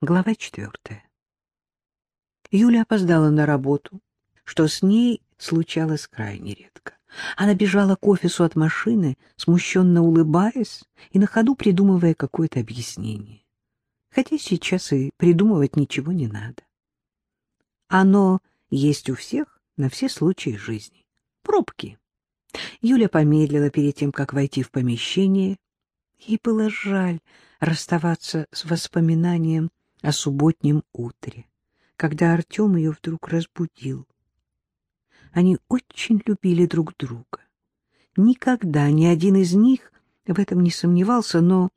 Глава четвертая. Юля опоздала на работу, что с ней случалось крайне редко. Она бежала к офису от машины, смущенно улыбаясь и на ходу придумывая какое-то объяснение. Хотя сейчас и придумывать ничего не надо. Оно есть у всех на все случаи жизни. Пробки. Юля помедлила перед тем, как войти в помещение. Ей было жаль расставаться с воспоминанием о субботнем утре, когда Артем ее вдруг разбудил. Они очень любили друг друга. Никогда ни один из них в этом не сомневался, но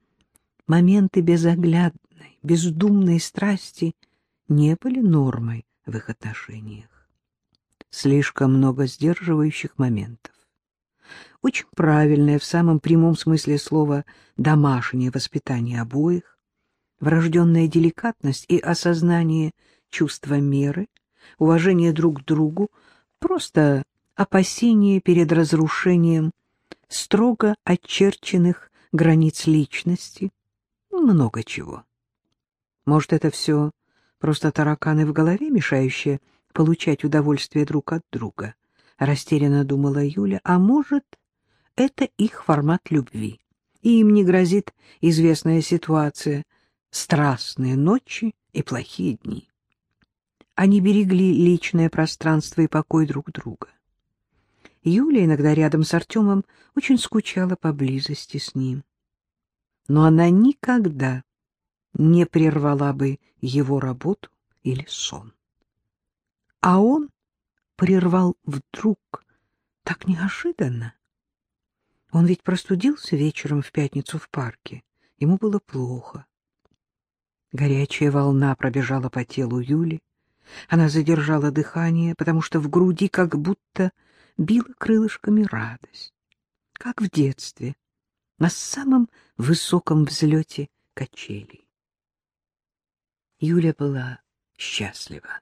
моменты безоглядной, бездумной страсти не были нормой в их отношениях. Слишком много сдерживающих моментов. Очень правильное в самом прямом смысле слова домашнее воспитание обоих, врожденная деликатность и осознание чувства меры, уважение друг к другу, просто опасение перед разрушением строго очерченных границ личности, много чего. Может, это все просто тараканы в голове, мешающие получать удовольствие друг от друга, растерянно думала Юля, а может, это их формат любви, и им не грозит известная ситуация — страстные ночи и плохие дни. Они берегли личное пространство и покой друг друга. Юля иногда рядом с Артемом очень скучала по близости с ним. Но она никогда не прервала бы его работу или сон. А он прервал вдруг так неожиданно. Он ведь простудился вечером в пятницу в парке. Ему было плохо. Горячая волна пробежала по телу Юли. Она задержала дыхание, потому что в груди как будто била крылышками радость. Как в детстве, на самом высоком взлете качелей. Юля была счастлива.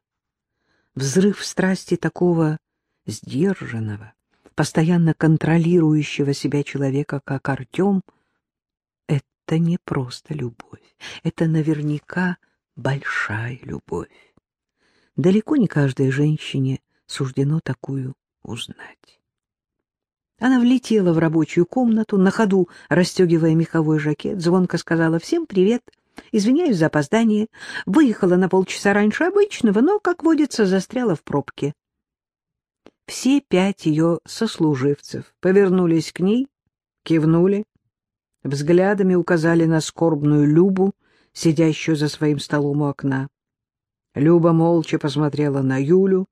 Взрыв страсти такого сдержанного, постоянно контролирующего себя человека, как Артем — это не просто любовь, это наверняка большая любовь. Далеко не каждой женщине суждено такую узнать. Она влетела в рабочую комнату, на ходу расстегивая меховой жакет, звонко сказала «Всем привет, извиняюсь за опоздание, выехала на полчаса раньше обычного, но, как водится, застряла в пробке». Все пять ее сослуживцев повернулись к ней, кивнули, взглядами указали на скорбную Любу, сидящую за своим столом у окна. Люба молча посмотрела на Юлю,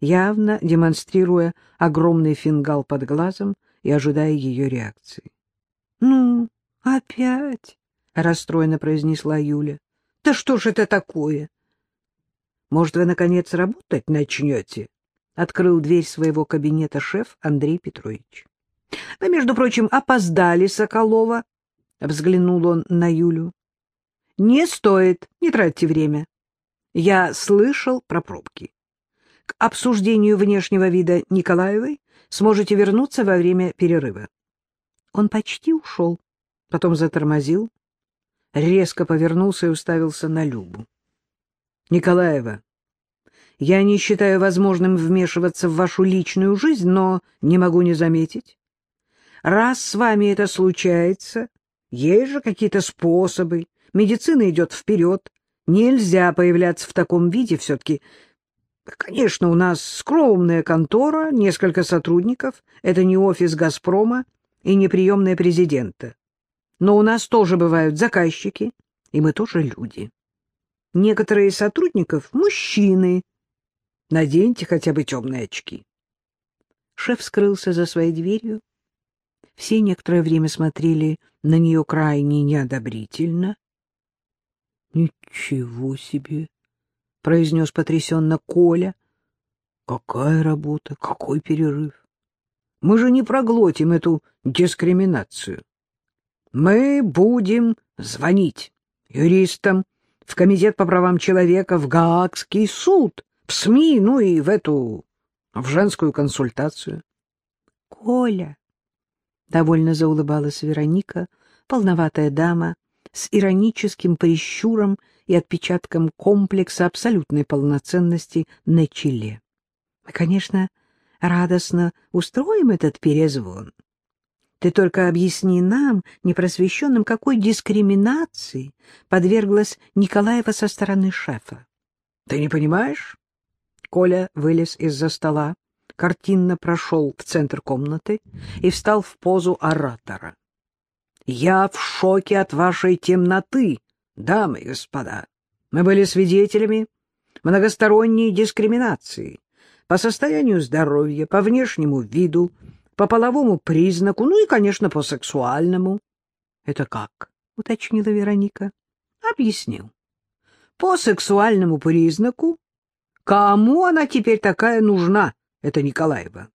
явно демонстрируя огромный фингал под глазом и ожидая ее реакции. — Ну, опять? — расстроенно произнесла Юля. — Да что ж это такое? — Может, вы, наконец, работать начнете? — открыл дверь своего кабинета шеф Андрей Петрович. — Вы, между прочим, опоздали, Соколова, — взглянул он на Юлю. — Не стоит, не тратьте время. Я слышал про пробки. К обсуждению внешнего вида Николаевой сможете вернуться во время перерыва. Он почти ушел, потом затормозил, резко повернулся и уставился на Любу. — Николаева, я не считаю возможным вмешиваться в вашу личную жизнь, но не могу не заметить. Раз с вами это случается, есть же какие-то способы. Медицина идет вперед. Нельзя появляться в таком виде все-таки. Конечно, у нас скромная контора, несколько сотрудников. Это не офис «Газпрома» и не приемная президента. Но у нас тоже бывают заказчики, и мы тоже люди. Некоторые из сотрудников — мужчины. Наденьте хотя бы темные очки. Шеф скрылся за своей дверью. Все некоторое время смотрели на нее крайне неодобрительно. — Ничего себе! — произнес потрясенно Коля. — Какая работа, какой перерыв! Мы же не проглотим эту дискриминацию. Мы будем звонить юристам, в Комитет по правам человека, в Гаагский суд, в СМИ, ну и в эту, в женскую консультацию. — Коля, Довольно заулыбалась Вероника, полноватая дама, с ироническим прищуром и отпечатком комплекса абсолютной полноценности на челе. Мы, конечно, радостно устроим этот перезвон. Ты только объясни нам, непросвещенным, какой дискриминации подверглась Николаева со стороны шефа. Ты не понимаешь? Коля вылез из-за стола, картинно прошел в центр комнаты и встал в позу оратора. Я в шоке от вашей темноты, дамы и господа. Мы были свидетелями многосторонней дискриминации по состоянию здоровья, по внешнему виду, по половому признаку, ну и, конечно, по сексуальному. — Это как? — уточнила Вероника. — Объяснил. По сексуальному признаку. Кому она теперь такая нужна, Это Николаева?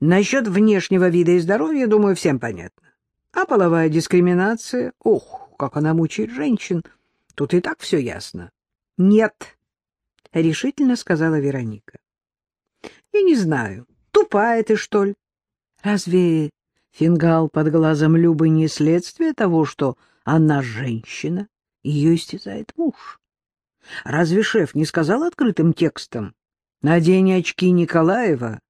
Насчет внешнего вида и здоровья, думаю, всем понятно. А половая дискриминация, ох, как она мучает женщин, тут и так все ясно. — Нет, — решительно сказала Вероника. — Я не знаю, тупая ты, что ли? Разве фингал под глазом Любы не следствие того, что она женщина, ее истязает муж? Разве шеф не сказал открытым текстом «Надень очки Николаева,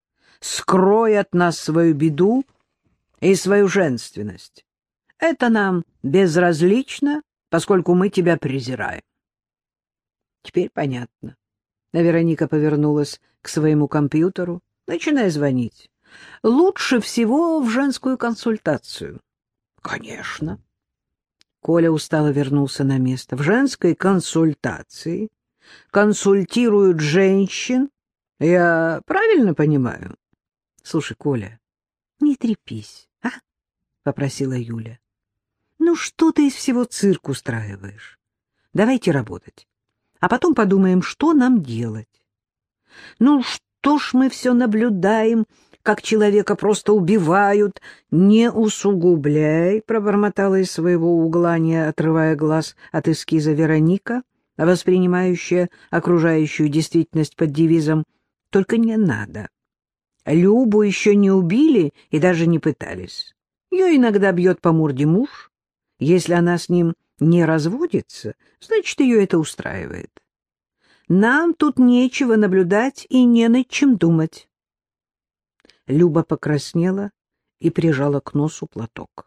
скрой от нас свою беду и свою женственность. Это нам безразлично, поскольку мы тебя презираем». Теперь понятно. Вероника повернулась к своему компьютеру, начиная звонить. Лучше всего в женскую консультацию. Конечно. Коля устало вернулся на место. В женской консультации консультируют женщин. Я правильно понимаю? Слушай, Коля, не трепись, а? Попросила Юля. Ну что ты из всего цирк устраиваешь? Давайте работать. А потом подумаем, что нам делать. Ну что ж мы все наблюдаем, как человека просто убивают. Не усугубляй, — пробормотала из своего угла, не отрывая глаз от эскиза Вероника, воспринимающая окружающую действительность под девизом «Только не надо». Любу еще не убили и даже не пытались. Ее иногда бьет по морде муж. Если она с ним не разводится, значит, ее это устраивает. Нам тут нечего наблюдать и не над чем думать. Люба покраснела и прижала к носу платок.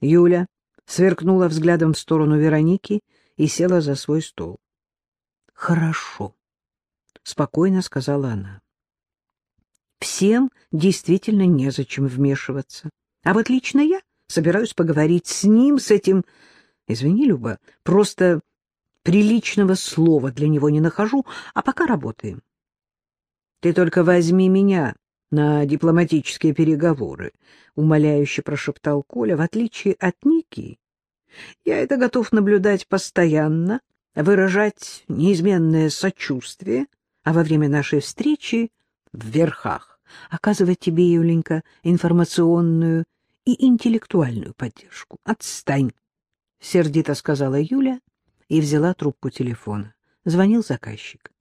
Юля сверкнула взглядом в сторону Вероники и села за свой стол. — Хорошо, — спокойно сказала она. — Всем действительно незачем вмешиваться. А вот лично я собираюсь поговорить с ним, с этим... Извини, Люба, просто приличного слова для него не нахожу, а пока работаем. Ты только возьми меня на дипломатические переговоры, — умоляюще прошептал Коля, — в отличие от Ники, я это готов наблюдать постоянно, выражать неизменное сочувствие, а во время нашей встречи в верхах оказывать тебе, Юленька, информационную и интеллектуальную поддержку. Отстань, — сердито сказала Юля и взяла трубку телефона. Звонил заказчик.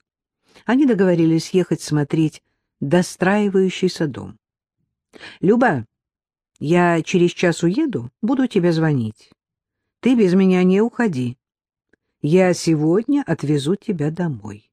Они договорились ехать смотреть достраивающийся дом. — Люба, я через час уеду, буду тебе звонить. Ты без меня не уходи. Я сегодня отвезу тебя домой.